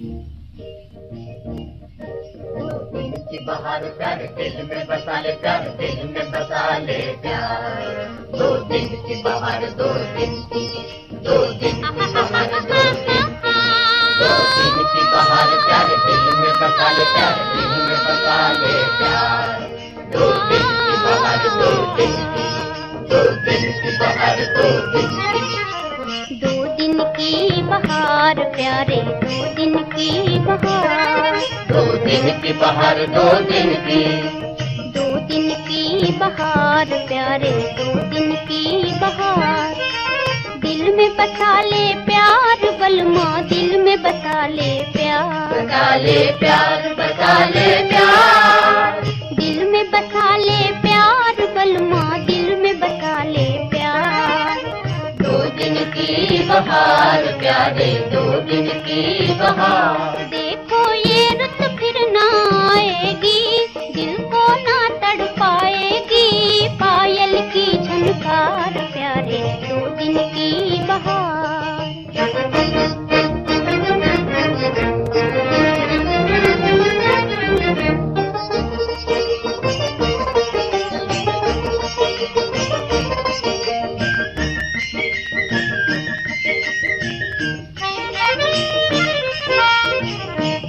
की बाहर प्यार दिल में बसा ले, प्यार दिल में बसा ले प्यार। दो दिन की बाहर, दो दिन की, दो दिन की बाहर दो दिन दो की बाहर प्यार दिल में बसा ले, प्यार दो दिन की बाहर, दो दिन की, दो दिन की बाहर, दो दिन दो दिन की बहार प्यारे, दो की बहार दो दिन की बाहर दो दिन की दो दिन की बहार प्यारे दो दिन की बहार दिल में बसा ले प्यार बलमा दिल में बसा ले प्यार बसा ले प्यार बसा ले प्यार दिल में बसा ले प्यार बलमा दिल में बसा ले प्यार दो दिन की बहार, प्यारे दो दिन की बहार।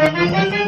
बहार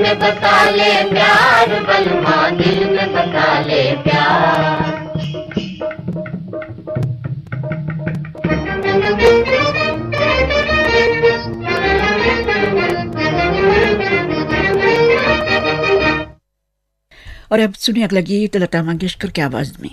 में बसा ले प्यार बलमा दिल में बसा ले प्यार। और अब सुनिए अगला गीत, लता मंगेशकर की आवाज़ में।